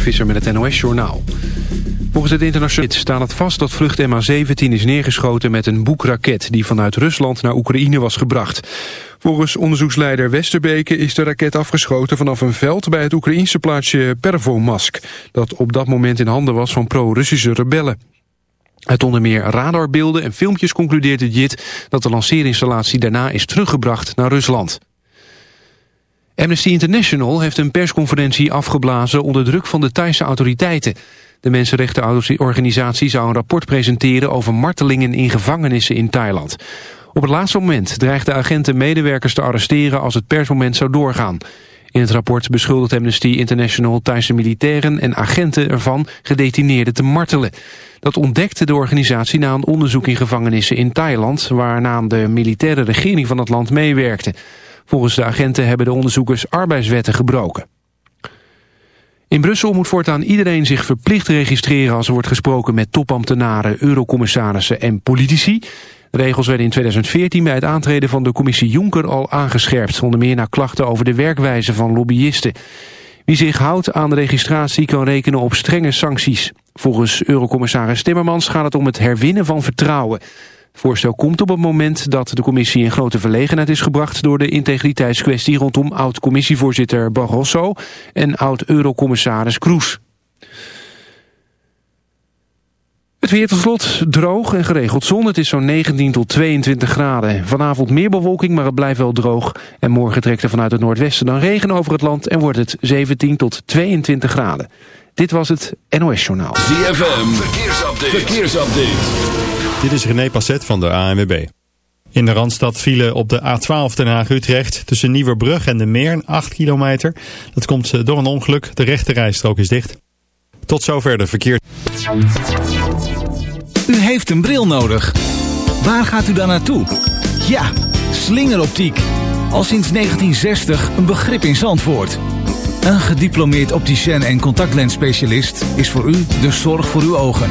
Visser met het NOS-journaal. Volgens het internationaal staat het vast dat vlucht MH17 is neergeschoten met een boekraket... die vanuit Rusland naar Oekraïne was gebracht. Volgens onderzoeksleider Westerbeke is de raket afgeschoten vanaf een veld... bij het Oekraïense plaatsje Pervomask... dat op dat moment in handen was van pro-Russische rebellen. Uit onder meer radarbeelden en filmpjes concludeert de JIT... dat de lanceerinstallatie daarna is teruggebracht naar Rusland. Amnesty International heeft een persconferentie afgeblazen onder druk van de Thaise autoriteiten. De mensenrechtenorganisatie zou een rapport presenteren over martelingen in gevangenissen in Thailand. Op het laatste moment dreigden agenten medewerkers te arresteren als het persmoment zou doorgaan. In het rapport beschuldigt Amnesty International Thaise militairen en agenten ervan gedetineerden te martelen. Dat ontdekte de organisatie na een onderzoek in gevangenissen in Thailand, waarna de militaire regering van het land meewerkte. Volgens de agenten hebben de onderzoekers arbeidswetten gebroken. In Brussel moet voortaan iedereen zich verplicht registreren als er wordt gesproken met topambtenaren, eurocommissarissen en politici. De regels werden in 2014 bij het aantreden van de commissie Juncker al aangescherpt, onder meer naar klachten over de werkwijze van lobbyisten. Wie zich houdt aan de registratie kan rekenen op strenge sancties. Volgens eurocommissaris Timmermans gaat het om het herwinnen van vertrouwen. Voorstel komt op het moment dat de commissie in grote verlegenheid is gebracht door de integriteitskwestie rondom oud-commissievoorzitter Barroso en oud-eurocommissaris Kroes. Het weer tot slot droog en geregeld zon. Het is zo'n 19 tot 22 graden. Vanavond meer bewolking, maar het blijft wel droog. En morgen trekt er vanuit het noordwesten dan regen over het land... en wordt het 17 tot 22 graden. Dit was het NOS Journaal. ZFM, verkeersupdate. verkeersupdate. Dit is René Passet van de ANWB. In de Randstad vielen op de A12 Den Haag-Utrecht tussen Nieuwerbrug en de Meer 8 kilometer. Dat komt door een ongeluk. De rechte rijstrook is dicht. Tot zover de verkeer. U heeft een bril nodig. Waar gaat u dan naartoe? Ja, slingeroptiek. Al sinds 1960 een begrip in Zandvoort. Een gediplomeerd opticien en contactlensspecialist is voor u de zorg voor uw ogen.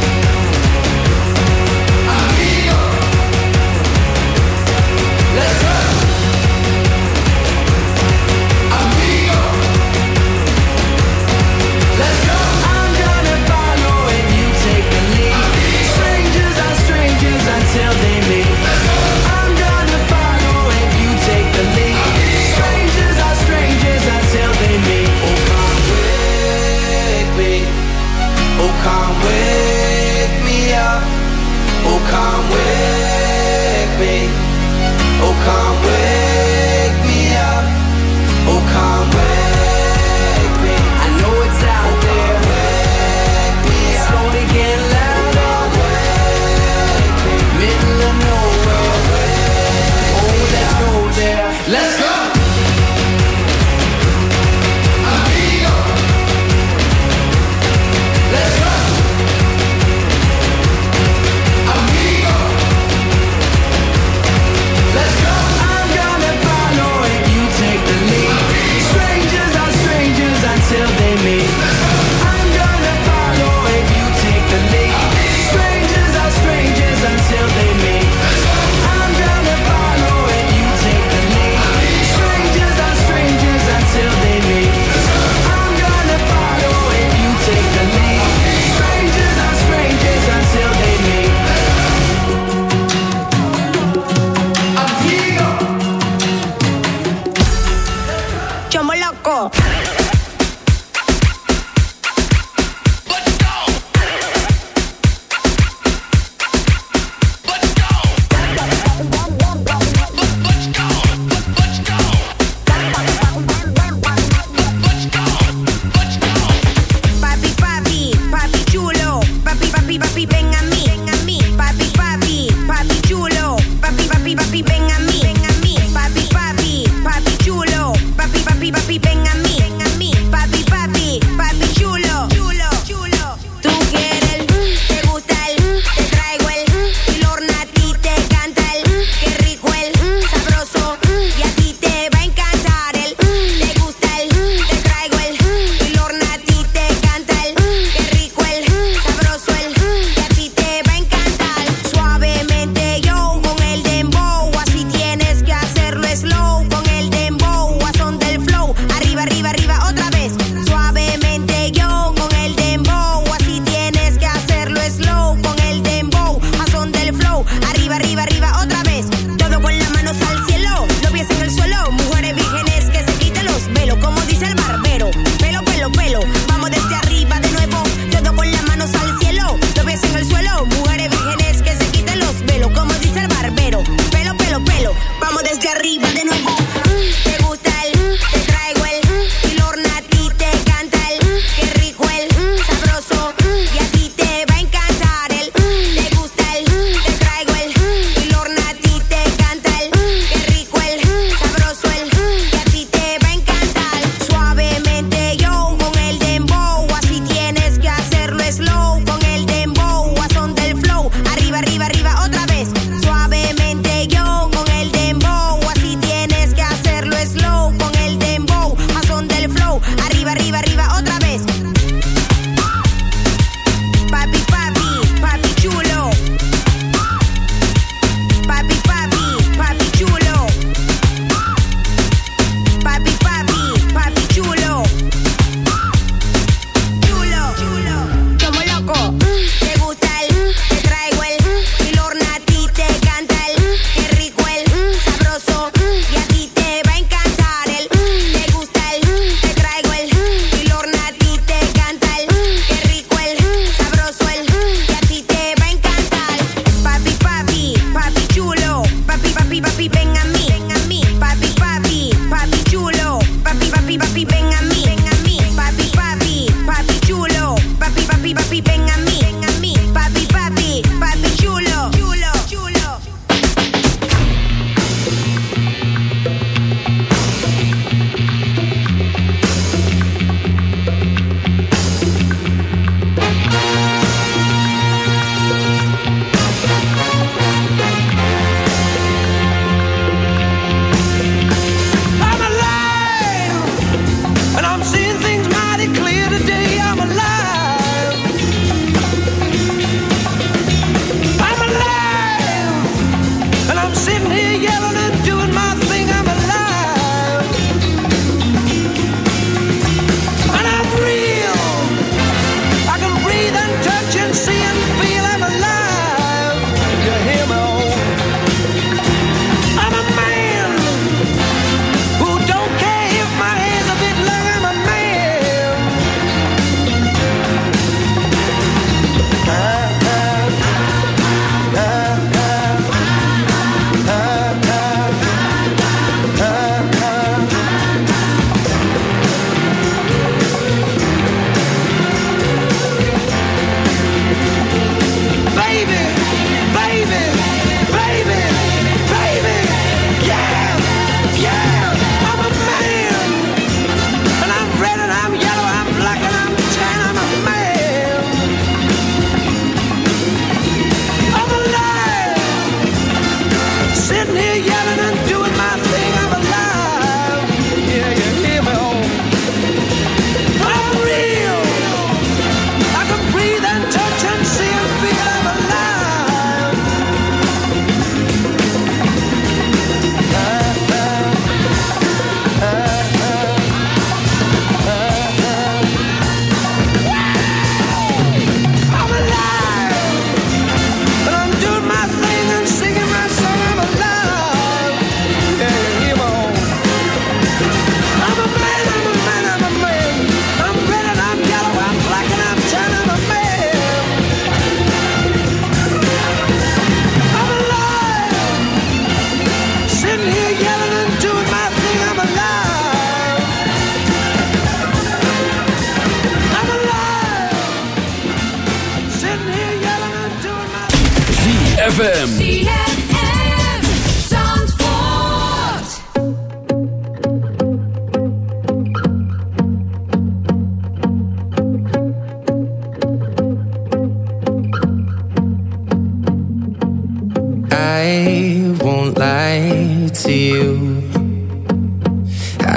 Oh, come.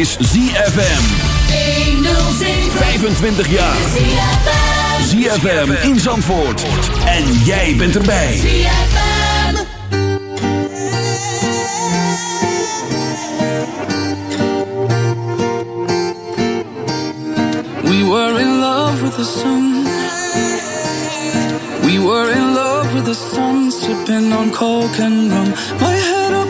is ZFM. 25 jaar. ZFM in Zandvoort. En jij bent erbij. ZFM. We were in love with the sun. We were in love with the sun. Sipping on coke and rum. My head up.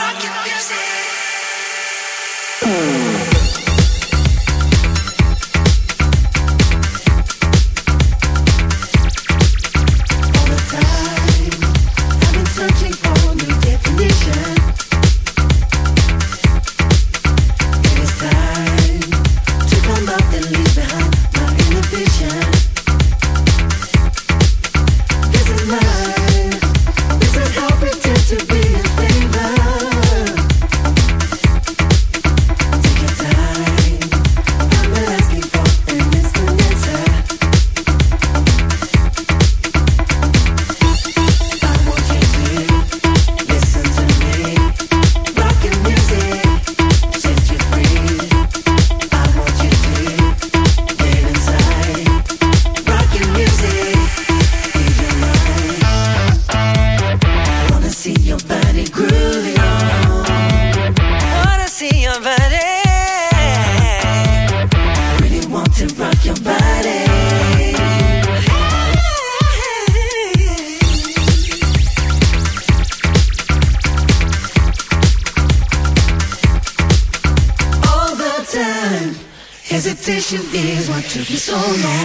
Took you so long.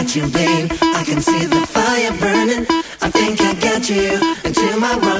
Got you, babe. I can see the fire burning. I think I got you into my rock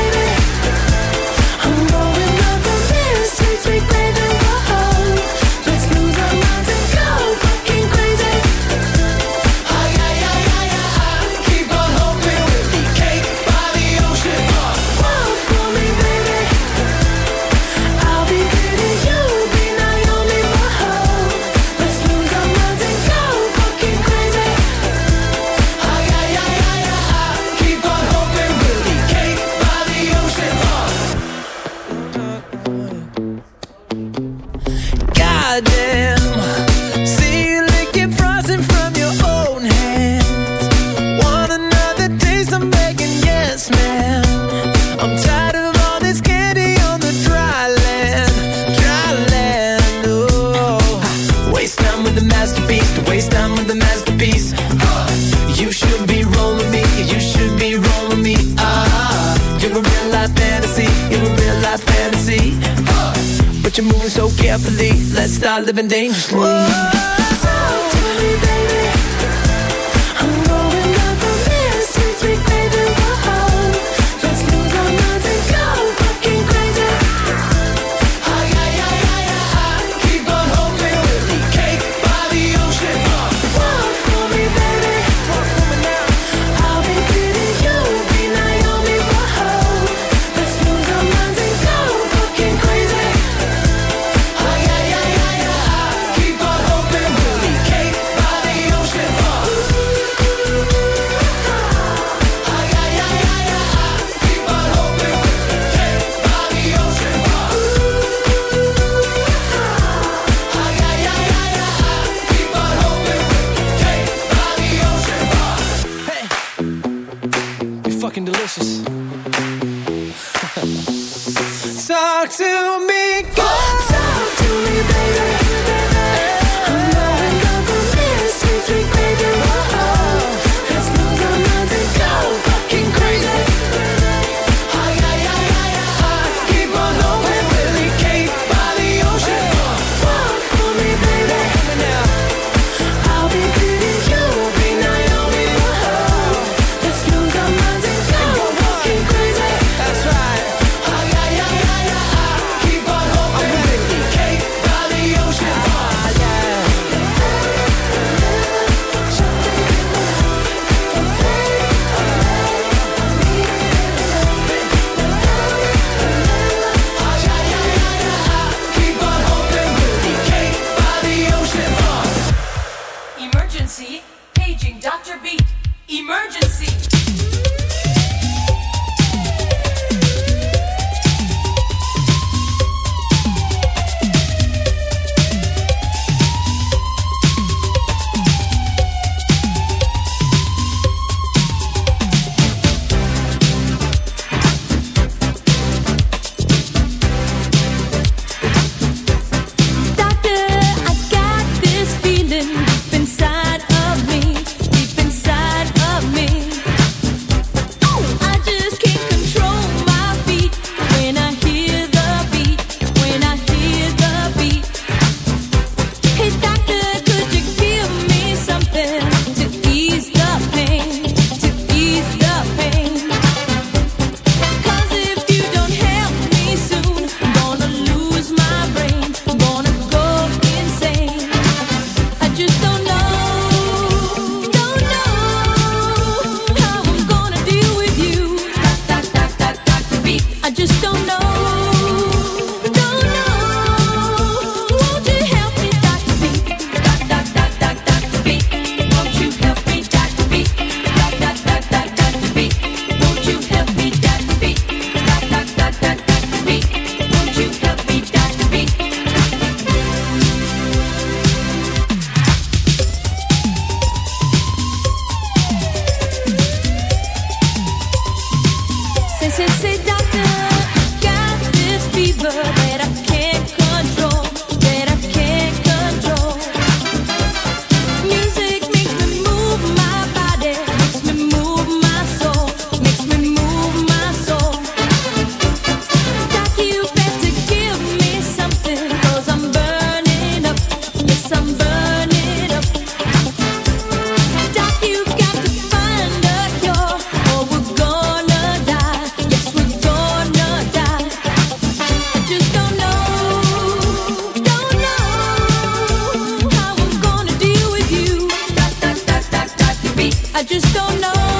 have been dangerous. don't know.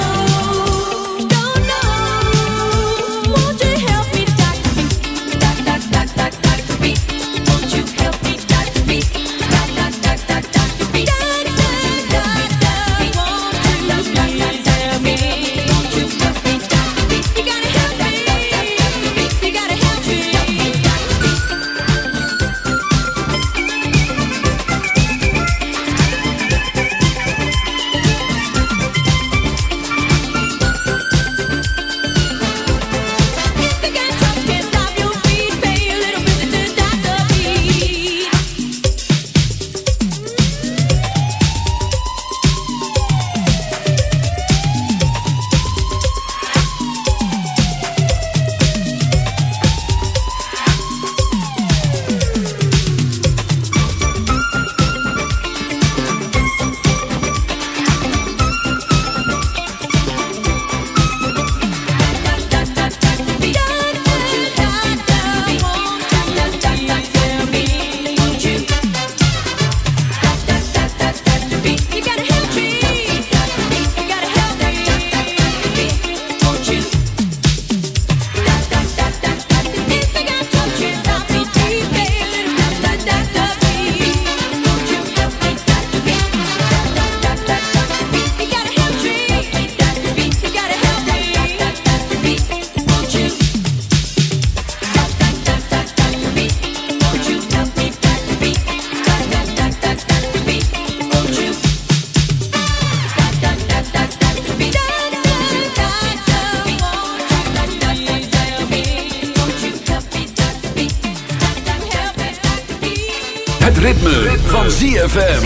Ritme, ZFM.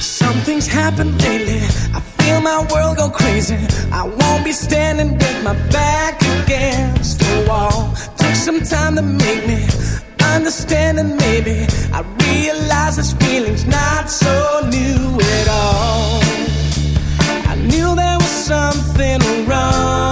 Something's happened lately. I feel my world go crazy. I won't be standing with my back against the wall. Some time to make me understand, and maybe I realize this feeling's not so new at all. I knew there was something wrong.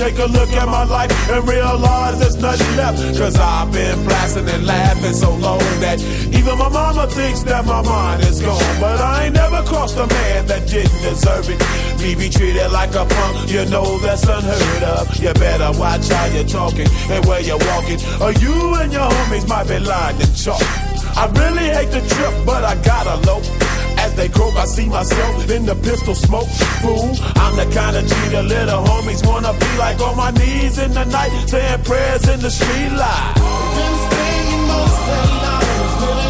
take a look at my life and realize wanna be like on my knees in the night, saying prayers in the street light. Been staying most